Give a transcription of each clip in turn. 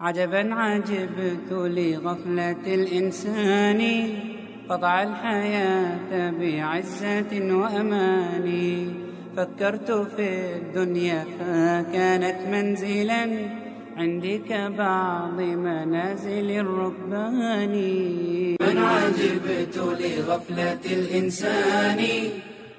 عجبا عجبت لغفلة الإنسان قطع الحياة بعزة وأمان. فكرت في الدنيا فكانت منزلا عندي كبعض منازل الركبان. من عجبت لغفلة الإنسان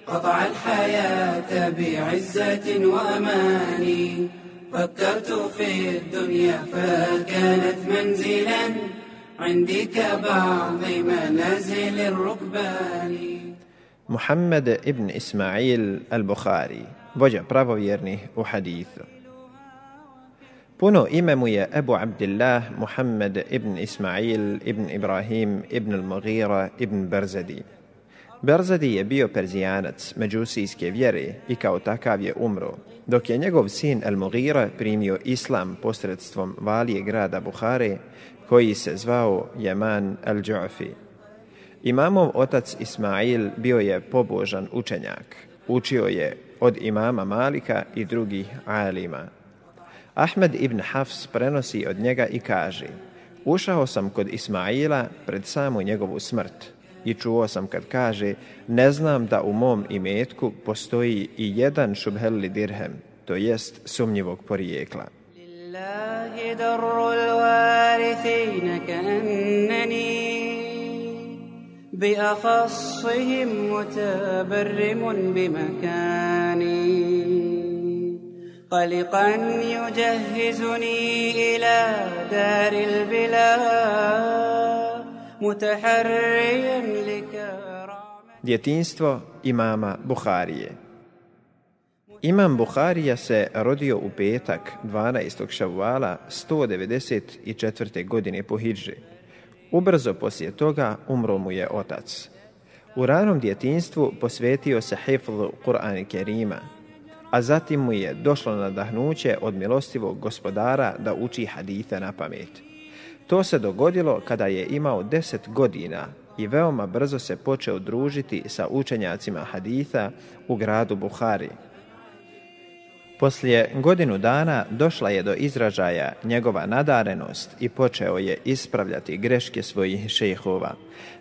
قطع الحياة بعزة وأمان. فكرت في الدنيا فكانت منزلا عندك بعض منازل الركبان. محمد ابن إسماعيل البخاري. بوجا برافو فيرني وحديث بونو إمام يا أبو عبد الله محمد ابن إسماعيل ابن إبراهيم ابن المغيرة ابن برزدي Berzadi je bio perzijanac međusijske vjere i kao takav je umro, dok je njegov sin al-Mughira primio islam posredstvom valije grada Buhare, koji se zvao Jeman al-Ju'fi. Imamov otac Ismail bio je pobožan učenjak. Učio je od imama Malika i drugih alima. Ahmed ibn Hafs prenosi od njega i kaže Ušao sam kod Ismaila pred samu njegovu smrt i čuo sam kad kaže ne znam da u mom imetku postoji i jedan šubhelli dirhem, to jest sumnjivog porijekla. Lillahi darrul warithina kannani بأخصهم متبرم بمكاني قلقا يجهزني إلى دار البلا متحريا لكرامة Djetinstvo imama Buharije Imam Buharija se rodio u petak 12. šavuala 194. godine po Hidži. Ubrzo poslije toga umro mu je otac. U ranom djetinstvu posvetio se hiflu Kur'ana Kerima, a zatim mu je došlo nadahnuće od milostivog gospodara da uči hadite na pamet. To se dogodilo kada je imao deset godina i veoma brzo se počeo družiti sa učenjacima haditha u gradu Buhari, Poslije godinu dana došla je do izražaja njegova nadarenost i počeo je ispravljati greške svojih šejhova.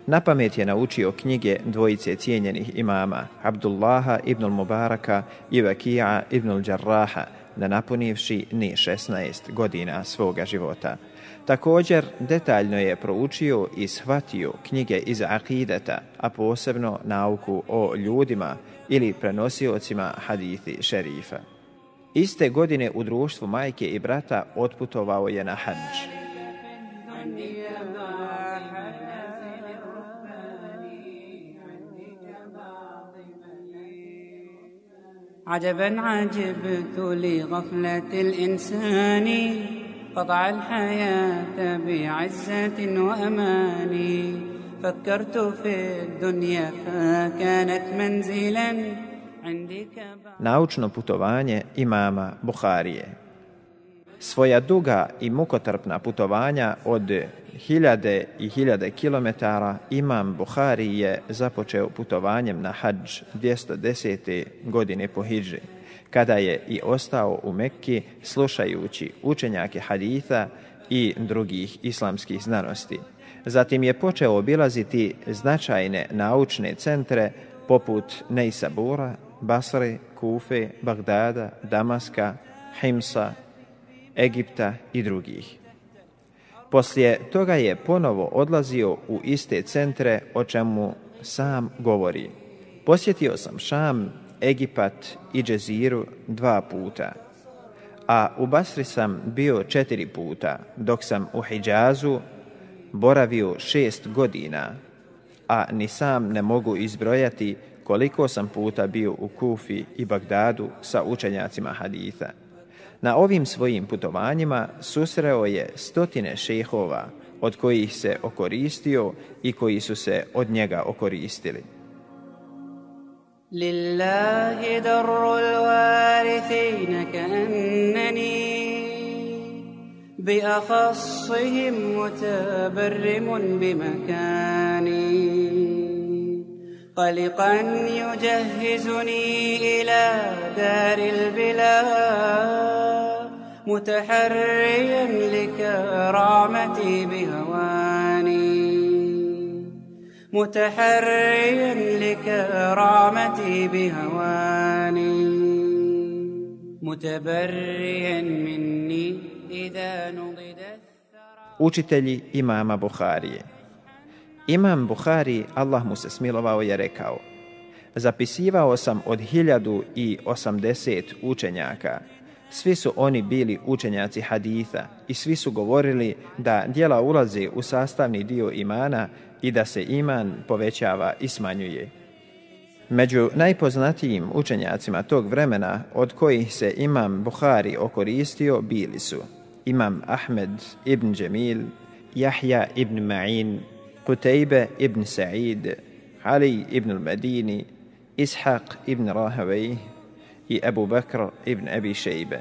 Na pamet je naučio knjige dvojice cijenjenih imama, Abdullaha ibn Mubaraka i Vakija ibn Đarraha, da napunivši ni 16 godina svoga života. Također, detaljno je proučio i shvatio knjige iz akideta, a posebno nauku o ljudima ili prenosiocima hadithi šerifa. Iste godine u društvu majke i brata otputovao je na hađ. عجبا عجبت لغفلة الإنسان قطع الحياة بعزة وأمان فكرت في الدنيا فكانت منزلا Naučno putovanje imama Buharije Svoja duga i mukotrpna putovanja od hiljade i hiljade kilometara imam Buhari je započeo putovanjem na hađ 210. godine po hijđi, kada je i ostao u Mekki slušajući učenjake haditha i drugih islamskih znanosti. Zatim je počeo obilaziti značajne naučne centre poput Neisabura, Basre, Kufe, Bagdada, Damaska, Himsa, Egipta i drugih. Poslije toga je ponovo odlazio u iste centre o čemu sam govori. Posjetio sam Šam, Egipat i Džeziru dva puta, a u Basri sam bio četiri puta, dok sam u Hidžazu boravio šest godina, a ni sam ne mogu izbrojati koliko sam puta bio u Kufi i Bagdadu sa učenjacima haditha. Na ovim svojim putovanjima susreo je stotine šehova od kojih se okoristio i koji su se od njega okoristili. لله در الوارثين كأنني بأخصهم متبرم بمكاني. قلقا يجهزني إلى دار البلا متحريا لكرامتي بهوى متحريا لكرامتي بهواني متبريا مني إذا نضد Učitelji imama Buharije Imam Buhari, Allah mu se smilovao, je rekao Zapisivao sam od hiljadu i osamdeset učenjaka. Svi su oni bili učenjaci haditha i svi su govorili da dijela ulaze u sastavni dio imana i da se iman povećava i smanjuje. Među najpoznatijim učenjacima tog vremena od kojih se imam Buhari okoristio bili su imam Ahmed ibn Džemil, Jahja ibn Ma'in, Kutejbe ibn Sa'id, Ali ibn al-Madini, Ishaq ibn Rahavej i Abu Bakr ibn Abi Šeibe.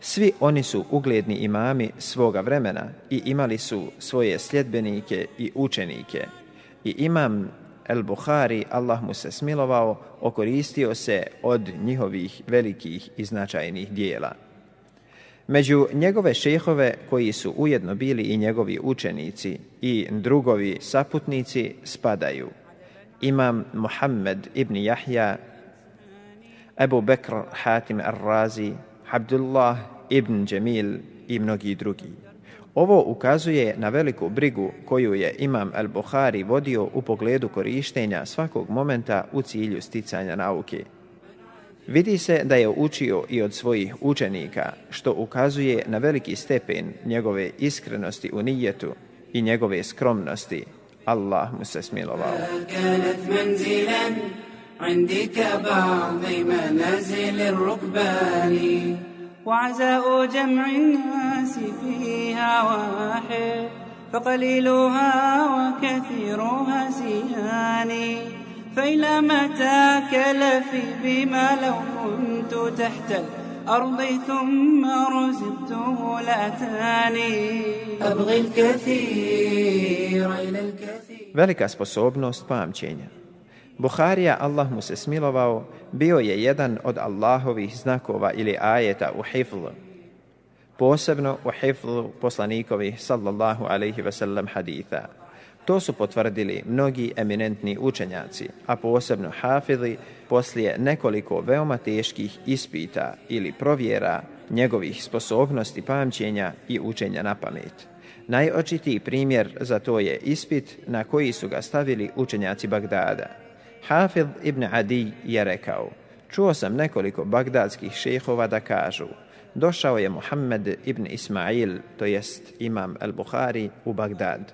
Svi oni su ugledni imami svoga vremena i imali su svoje sljedbenike i učenike. I imam El-Buhari, Allah mu se smilovao, okoristio se od njihovih velikih i značajnih dijela. Među njegove šehove, koji su ujedno bili i njegovi učenici i drugovi saputnici, spadaju imam Muhammed ibn Jahja, Ebu Bekr Hatim Ar-Razi, Abdullah ibn Džemil i mnogi drugi. Ovo ukazuje na veliku brigu koju je imam al-Buhari vodio u pogledu korištenja svakog momenta u cilju sticanja nauke. Vidi se da je učio i od svojih učenika, što ukazuje na veliki stepen njegove iskrenosti u nijetu i njegove skromnosti. Allah mu se smilovao. عندي كبعض منازل الركبان. وعزاء جمع الناس فيها واحد فقليلها وكثيرها سيان. فإلى متى كلفي بما لو كنت تحت الأرض ثم رزقته لأتاني أبغي الكثير إلى الكثير. Velika sposobnost pamćenja. Buharija, Allah mu se smilovao, bio je jedan od Allahovih znakova ili ajeta u hiflu. Posebno u hiflu poslanikovi sallallahu alaihi wasallam haditha. To su potvrdili mnogi eminentni učenjaci, a posebno hafidhi poslije nekoliko veoma teških ispita ili provjera njegovih sposobnosti pamćenja i učenja na pamet. Najočitiji primjer za to je ispit na koji su ga stavili učenjaci Bagdada. Hafid ibn Adi je rekao, čuo sam nekoliko bagdadskih šehova da kažu, došao je Muhammed ibn Ismail, to jest imam al-Bukhari, u Bagdad.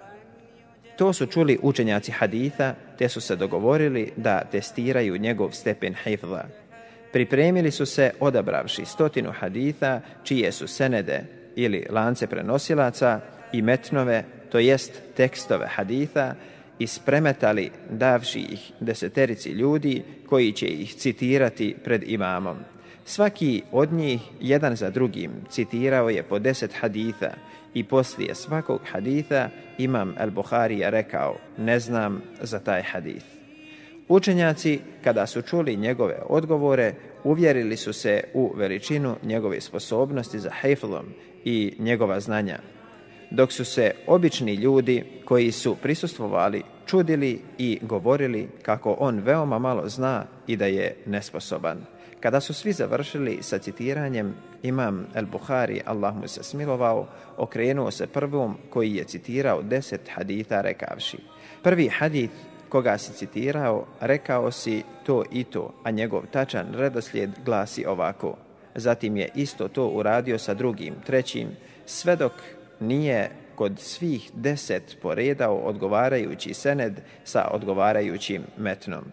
To su čuli učenjaci haditha, te su se dogovorili da testiraju njegov stepen hifza. Pripremili su se odabravši stotinu haditha, čije su senede ili lance prenosilaca i metnove, to jest tekstove haditha, ispremetali davši ih deseterici ljudi koji će ih citirati pred imamom. Svaki od njih, jedan za drugim, citirao je po deset haditha i poslije svakog haditha imam al-Buhari je rekao, ne znam za taj hadith. Učenjaci, kada su čuli njegove odgovore, uvjerili su se u veličinu njegove sposobnosti za hejflom i njegova znanja, dok su se obični ljudi koji su prisustvovali čudili i govorili kako on veoma malo zna i da je nesposoban. Kada su svi završili sa citiranjem, imam El Buhari, Allah mu se smilovao, okrenuo se prvom koji je citirao deset hadita rekavši. Prvi hadit koga si citirao, rekao si to i to, a njegov tačan redoslijed glasi ovako. Zatim je isto to uradio sa drugim, trećim, sve dok nije kod svih deset poredao odgovarajući sened sa odgovarajućim metnom.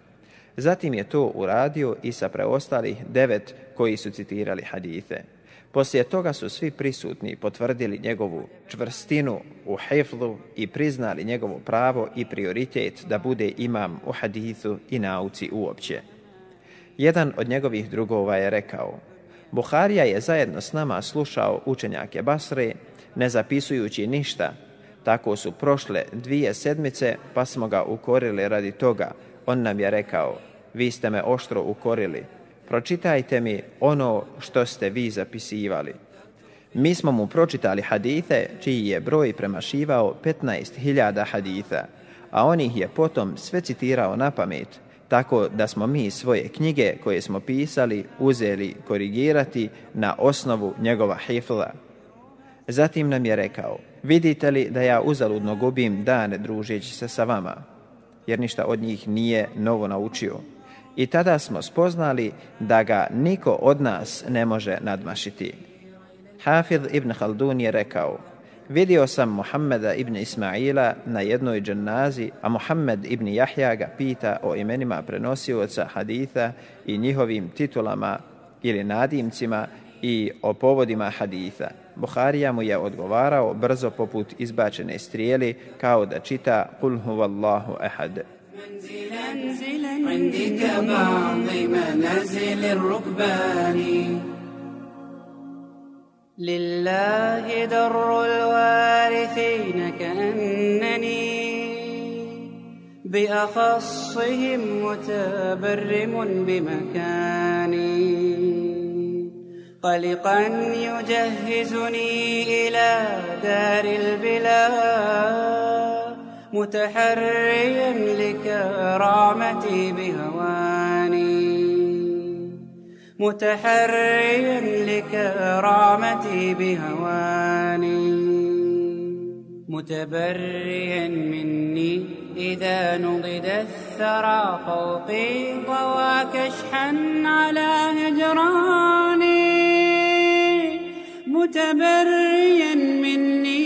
Zatim je to uradio i sa preostalih devet koji su citirali hadithe. Poslije toga su svi prisutni potvrdili njegovu čvrstinu u heflu i priznali njegovo pravo i prioritet da bude imam u hadithu i nauci uopće. Jedan od njegovih drugova je rekao, Buharija je zajedno s nama slušao učenjake Basre, ne zapisujući ništa. Tako su prošle dvije sedmice, pa smo ga ukorili radi toga. On nam je rekao, vi ste me oštro ukorili. Pročitajte mi ono što ste vi zapisivali. Mi smo mu pročitali hadite čiji je broj premašivao 15.000 haditha, a on ih je potom sve citirao na pamet, tako da smo mi svoje knjige koje smo pisali uzeli korigirati na osnovu njegova hifla. Zatim nam je rekao, vidite li da ja uzaludno gubim dane družeći se sa vama, jer ništa od njih nije novo naučio. I tada smo spoznali da ga niko od nas ne može nadmašiti. Hafid ibn Haldun je rekao, vidio sam Muhammeda ibn Ismaila na jednoj džennazi, a Muhammed ibn Jahja ga pita o imenima prenosioca haditha i njihovim titulama ili nadimcima i o povodima haditha. Buharija mu je odgovarao brzo poput izbačene strijeli kao da čita Kul huvallahu ehad. لله در الوارثين كأنني بأخصهم متبرم بمكاني قلقا يجهزني إلى دار البلا متحريا لكرامتي بهواني متحريا لكرامتي بهواني متبريا مني إذا نضد الثرى فوقي ضوى كشحا على هجراني متبريا مني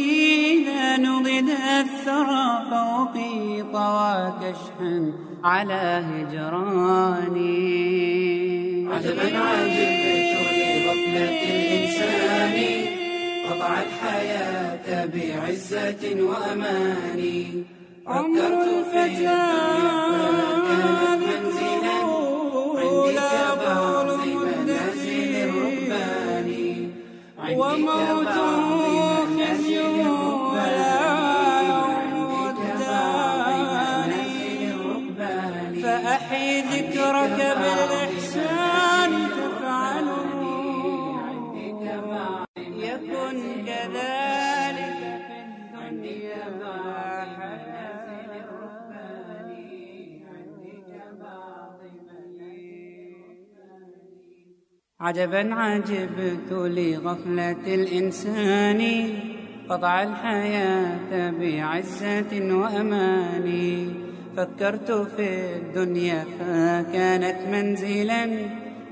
إذا نضد الثرى فوقي طوى كشحا على هجراني. عجبا عجبت لغفلة الإنسان قطع الحياة بعزة وأمان فكرت في عجبا عجبت لغفلة الإنسان قطع الحياة بعزة وأمان. فكرت في الدنيا فكانت منزلا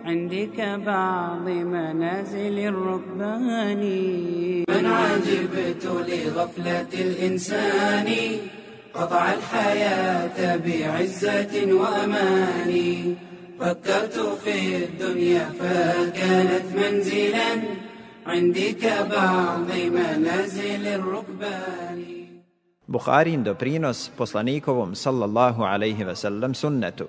عندك بعض منازل الركبان. من عجبت لغفلة الإنسان قطع الحياة بعزة وأمان. فكرت في الدنيا فكانت منزلا عندك بعض منازل الركبان Buharin doprinos poslanikovom sallallahu alaihi ve sellem sunnetu.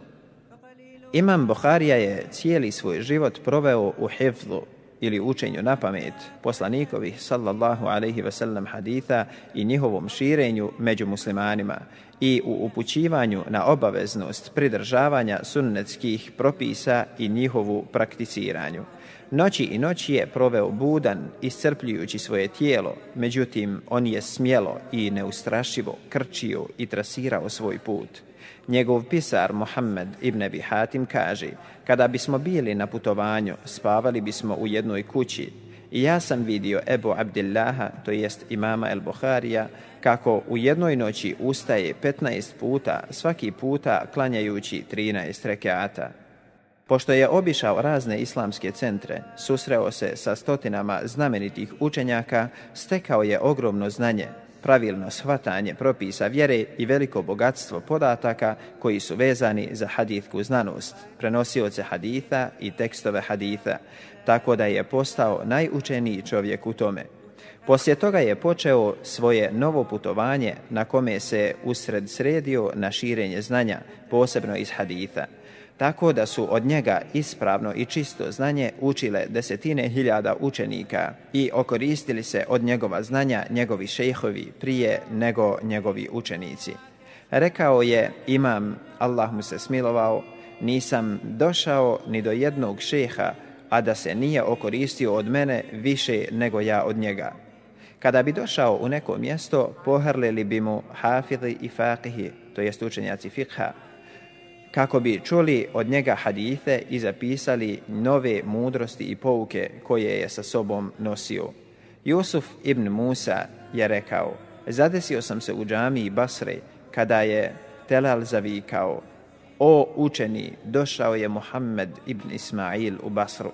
Imam Buharija je cijeli svoj život proveo u hifzu ili učenju na pamet poslanikovih sallallahu alaihi ve sellem haditha i njihovom širenju među muslimanima i u upućivanju na obaveznost pridržavanja sunnetskih propisa i njihovu prakticiranju. Noći i noći je proveo budan, iscrpljujući svoje tijelo, međutim on je smjelo i neustrašivo krčio i trasirao svoj put – Njegov pisar Mohamed ibn Abi Hatim kaže, kada bismo bili na putovanju, spavali bismo u jednoj kući i ja sam vidio Ebu Abdillaha, to jest imama El Buharija, kako u jednoj noći ustaje 15 puta, svaki puta klanjajući 13 rekeata. Pošto je obišao razne islamske centre, susreo se sa stotinama znamenitih učenjaka, stekao je ogromno znanje, pravilno shvatanje propisa vjere i veliko bogatstvo podataka koji su vezani za hadithku znanost, prenosioce haditha i tekstove haditha, tako da je postao najučeniji čovjek u tome. Poslije toga je počeo svoje novo putovanje na kome se usred sredio na širenje znanja, posebno iz haditha tako da su od njega ispravno i čisto znanje učile desetine hiljada učenika i okoristili se od njegova znanja njegovi šejhovi prije nego njegovi učenici. Rekao je imam, Allah mu se smilovao, nisam došao ni do jednog šeha a da se nije okoristio od mene više nego ja od njega. Kada bi došao u neko mjesto, pohrlili bi mu hafidhi i faqihi, to jest učenjaci fikha, kako bi čuli od njega hadithe i zapisali nove mudrosti i pouke koje je sa sobom nosio. Jusuf ibn Musa je rekao, zadesio sam se u džamiji Basre kada je Telal zavikao, o učeni, došao je Muhammed ibn Ismail u Basru.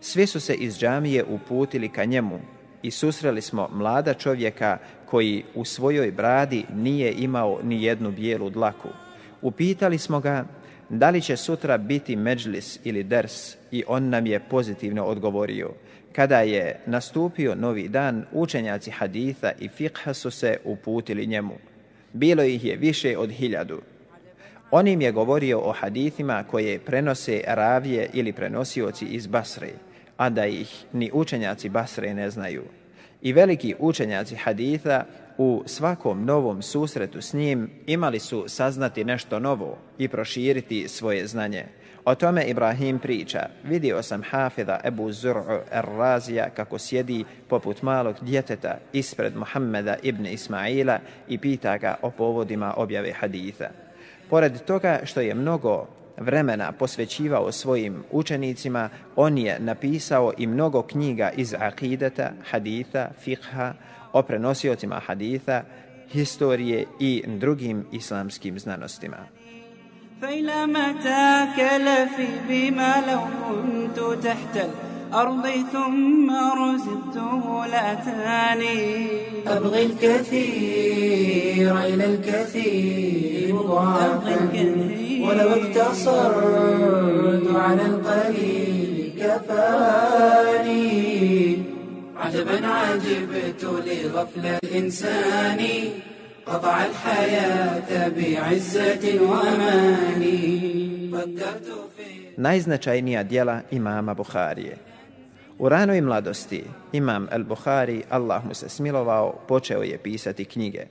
Svi su se iz džamije uputili ka njemu i susreli smo mlada čovjeka koji u svojoj bradi nije imao ni jednu bijelu dlaku. Upitali smo ga da li će sutra biti međlis ili ders i on nam je pozitivno odgovorio. Kada je nastupio novi dan, učenjaci haditha i fikha su se uputili njemu. Bilo ih je više od hiljadu. On im je govorio o hadithima koje prenose ravije ili prenosioci iz Basre, a da ih ni učenjaci Basre ne znaju. I veliki učenjaci haditha u svakom novom susretu s njim imali su saznati nešto novo i proširiti svoje znanje. O tome Ibrahim priča. Vidio sam Hafida Ebu Zur'u Ar-Razija kako sjedi poput malog djeteta ispred Muhammeda ibn Ismaila i pita ga o povodima objave haditha. Pored toga što je mnogo vremena posvećivao svojim učenicima, on je napisao i mnogo knjiga iz akideta, haditha, fikha, o prenosiocima haditha, historije i drugim islamskim znanostima. فإلى متى كلفي بما لو كنت تحت الأرض ثم رزقته لأتاني. أبغي الكثير إلى الكثير مضاعفا. ولو اقتصرت على القليل كفاني. عجبا عجبت لغفلة الإنسان قطع الحياة بعزة وأمان فكرت في Najznačajnija dijela imama Buharije. U ranoj mladosti imam al-Buhari, Allah mu se smilovao, počeo je pisati knjige.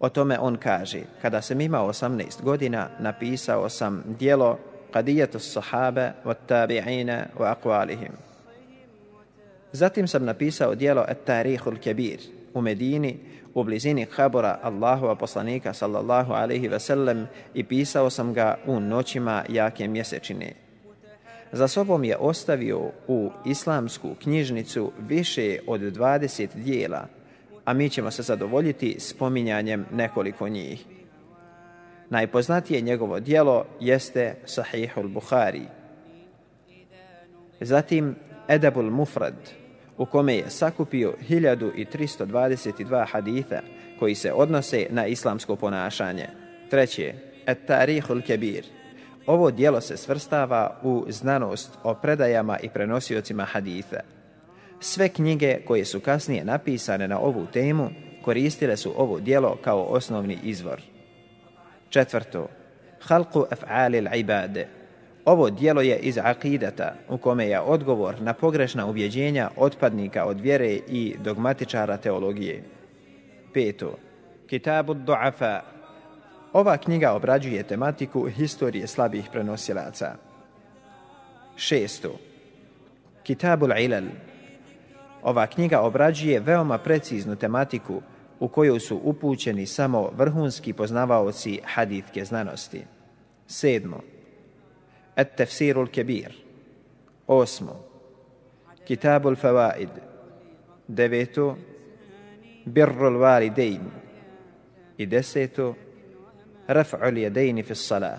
O tome on kaže, kada sam imao 18 godina, napisao sam dijelo Qadijatu sahabe wa tabi'ina wa aqwalihim. Zatim sam napisao dijelo At-Tarihul Kebir u Medini, u blizini Habora Allahova poslanika sallallahu alaihi ve sellem i pisao sam ga u noćima jake mjesečine. Za sobom je ostavio u islamsku knjižnicu više od 20 dijela, a mi ćemo se zadovoljiti spominjanjem nekoliko njih. Najpoznatije njegovo dijelo jeste Sahihul Bukhari. Zatim Edabul Mufrad, u kome je sakupio 1322 haditha koji se odnose na islamsko ponašanje. Treće, Et Tarihul Kebir. Ovo dijelo se svrstava u znanost o predajama i prenosiocima haditha. Sve knjige koje su kasnije napisane na ovu temu koristile su ovo dijelo kao osnovni izvor. Četvrto, Halku af'alil al-ibade. Ovo dijelo je iz akidata u kome je odgovor na pogrešna ubjeđenja otpadnika od vjere i dogmatičara teologije. Peto, Kitabu du'afa. Ova knjiga obrađuje tematiku historije slabih prenosilaca. Šesto, Kitabu ilal. Ova knjiga obrađuje veoma preciznu tematiku u kojoj su upućeni samo vrhunski poznavaoci hadithke znanosti. Sedmo, التفسير الكبير أوسمو كتاب الفوائد دبيتو بر الوالدين إدسيتو رفع اليدين في الصلاة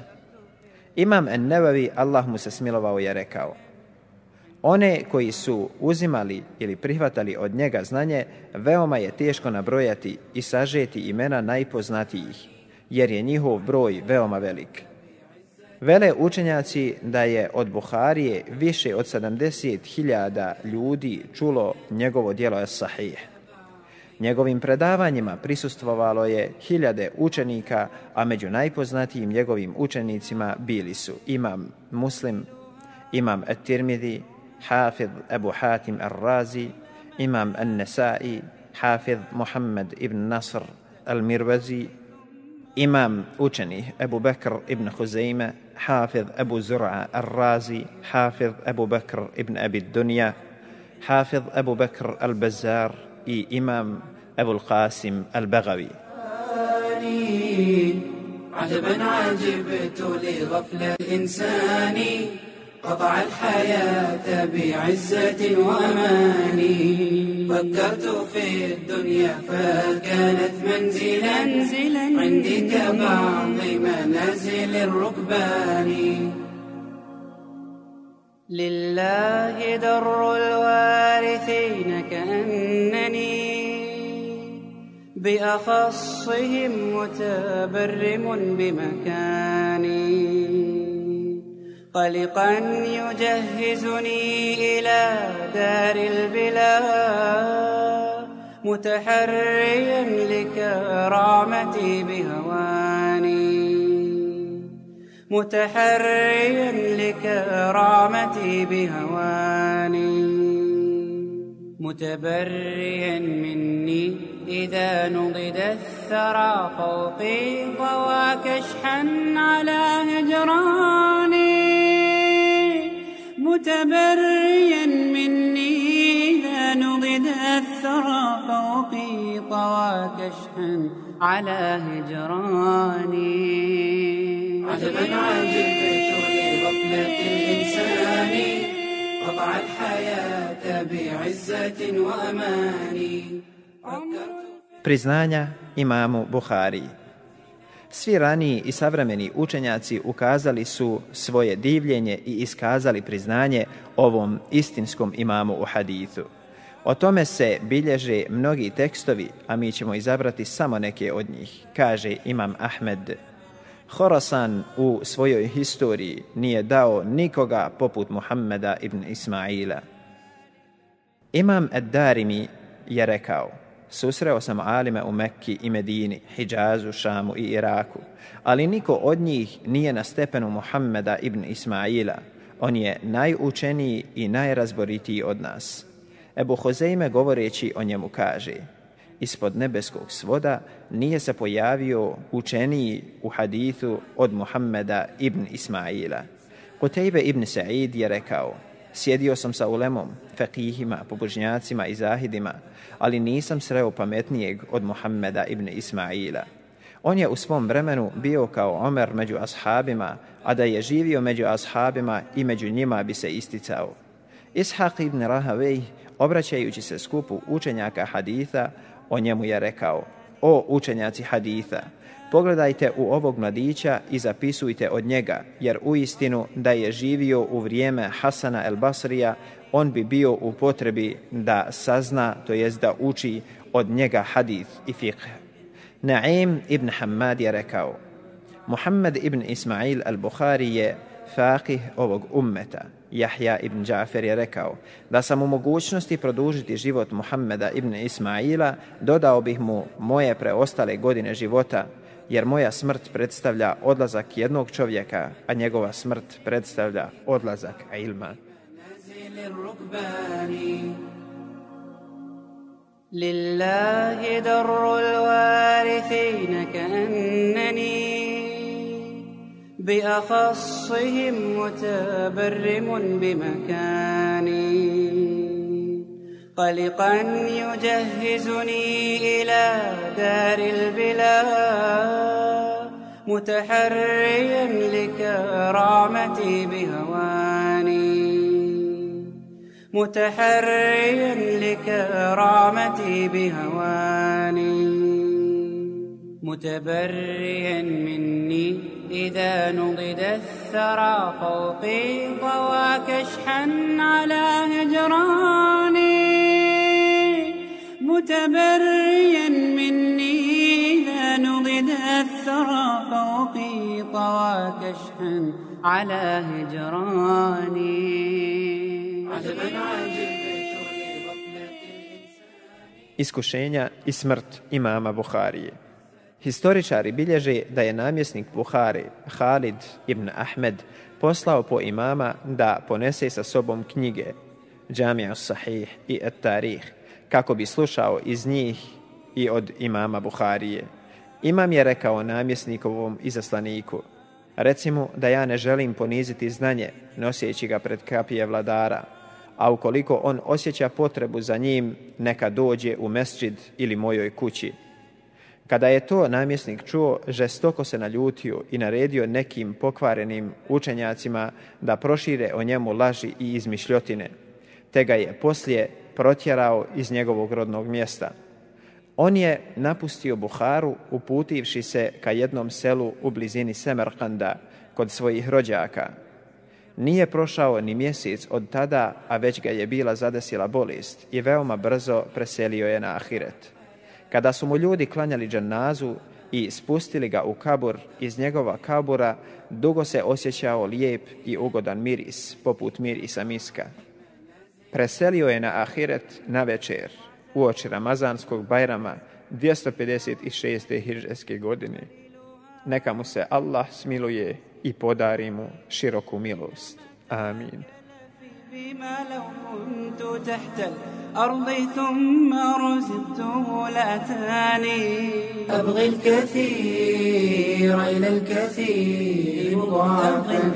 Imam An-Nawawi, Allah mu se smilovao, je rekao One koji su uzimali ili prihvatali od njega znanje, veoma je teško nabrojati i sažeti imena najpoznatijih, jer je njihov broj veoma velik. Vele učenjaci da je od Buharije više od 70.000 ljudi čulo njegovo dijelo es sahih. Njegovim predavanjima prisustvovalo je hiljade učenika, a među najpoznatijim njegovim učenicima bili su imam Muslim, imam At-Tirmidhi, Hafid Abu Hatim Ar-Razi, imam An-Nasai, Hafid Muhammad ibn Nasr Al-Mirwazi, إمام أوجني أبو بكر ابن خزيمة حافظ أبو زرعة الرازي حافظ أبو بكر ابن أبي الدنيا حافظ أبو بكر البزار إمام أبو القاسم البغوي. عجبا عجبت لغفل الإنسان. قطع الحياة بعزة وأمان فكرت في الدنيا فكانت منزلا. عندي كبعض منازل الركبان. لله در الوارثين كأنني بأخصهم متبرم بمكاني. قلقا يجهزني إلى دار البلا متحريا لكرامتي بهواني. متحريا لكرامتي بهواني. متبريا مني إذا نضد الثرى فوقي ضوى كشحا على هجراني. متبريا مني إذا نضد الثرى فوقي طوى كشحا على هجراني. عجبا عجبت لغفلة الإنسان قطع الحياة بعزة وأمان Priznanja imamu Buhari. Svi raniji i savremeni učenjaci ukazali su svoje divljenje i iskazali priznanje ovom istinskom imamu u hadithu. O tome se bilježe mnogi tekstovi, a mi ćemo izabrati samo neke od njih, kaže Imam Ahmed. Horasan u svojoj historiji nije dao nikoga poput Muhammeda ibn Ismaila. Imam Ad-Darimi je rekao, susreo sam alime u Mekki i Medini, Hidžazu, Šamu i Iraku, ali niko od njih nije na stepenu Muhammeda ibn Ismaila. On je najučeniji i najrazboritiji od nas. Ebu Hozeime govoreći o njemu kaže, ispod nebeskog svoda nije se pojavio učeniji u hadithu od Muhammeda ibn Ismaila. Kutejbe ibn Sa'id je rekao, sjedio sam sa ulemom, fekihima, pobožnjacima i zahidima, ali nisam sreo pametnijeg od Muhammeda ibn Ismaila. On je u svom vremenu bio kao Omer među ashabima, a da je živio među ashabima i među njima bi se isticao. Ishaq ibn Rahavej, obraćajući se skupu učenjaka haditha, o njemu je rekao, o učenjaci haditha, pogledajte u ovog mladića i zapisujte od njega, jer u istinu da je živio u vrijeme Hasana el Basrija, on bi bio u potrebi da sazna, to jest da uči od njega hadith i fiqh. Naim ibn Hammad je rekao, Muhammed ibn Ismail al-Bukhari je faqih ovog ummeta. Jahja ibn Džafer je rekao da sam u mogućnosti produžiti život Muhammeda ibn Ismaila, dodao bih mu moje preostale godine života, jer moja smrt predstavlja odlazak jednog čovjeka, a njegova smrt predstavlja odlazak ilma. لله در الوارثين كأنني بأخصهم متبرم بمكاني قلقا يجهزني إلى دار البلا متحريا لكرامتي بهواني. متحريا لكرامتي بهواني. متبريا مني إذا نضد الثرى فوقي ضوى كشحا على هجراني متبريا مني إذا نضد الثرى فوقي طوى كشحا على هجراني عجبا عجبت Iskušenja i smrt imama Buharije. Historičari bilježe da je namjesnik Buhari, Halid ibn Ahmed, poslao po imama da ponese sa sobom knjige Džamija Sahih i Et Tarih, kako bi slušao iz njih i od imama Buharije. Imam je rekao namjesnikovom izaslaniku, reci mu da ja ne želim poniziti znanje, nosijeći ga pred kapije vladara, a ukoliko on osjeća potrebu za njim, neka dođe u mesčid ili mojoj kući. Kada je to namjesnik čuo, žestoko se naljutio i naredio nekim pokvarenim učenjacima da prošire o njemu laži i izmišljotine, te ga je poslije protjerao iz njegovog rodnog mjesta. On je napustio Buharu uputivši se ka jednom selu u blizini Semerkanda kod svojih rođaka. Nije prošao ni mjesec od tada, a već ga je bila zadesila bolest i veoma brzo preselio je na Ahiret. Kada su mu ljudi klanjali džanazu i spustili ga u kabur, iz njegova kabura dugo se osjećao lijep i ugodan miris, poput mirisa miska Preselio je na Ahiret na večer, u oči Ramazanskog bajrama 256. hiržeske godine. Neka mu se Allah smiluje i podari mu široku milost. Amin. بما لو كنت تحت الأرض ثم رزقته لأتاني أبغي الكثير إلى الكثير مضاعفا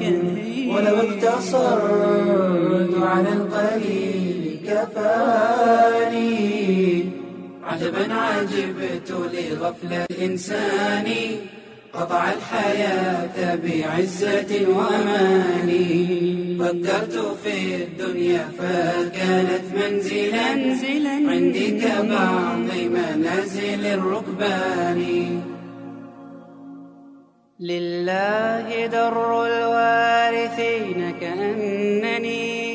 ولو اقتصرت على القليل كفاني. عجبا عجبت لغفلة الإنسان قطع الحياة بعزة وأمان. فكرت في الدنيا فكانت منزلا عندي كبعض منازل الركبان. لله در الوارثين كأنني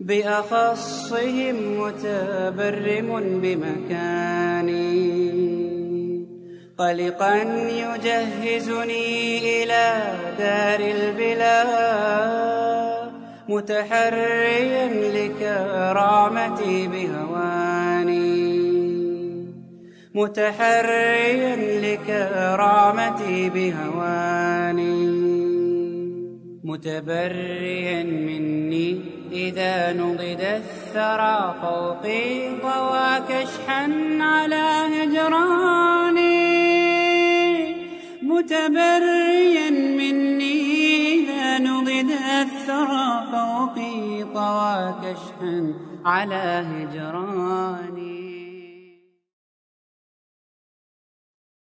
بأخصهم متبرم بمكاني. قلقا يجهزني إلى دار البلا متحريا لكرامتي بهواني متحريا لكرامتي بهواني. متبريا مني إذا نضد الثرى فوقي ضوى كشحا على هجراني. متبريا مني إذا نضد الثرى فوقي طوى كشحا على هجراني.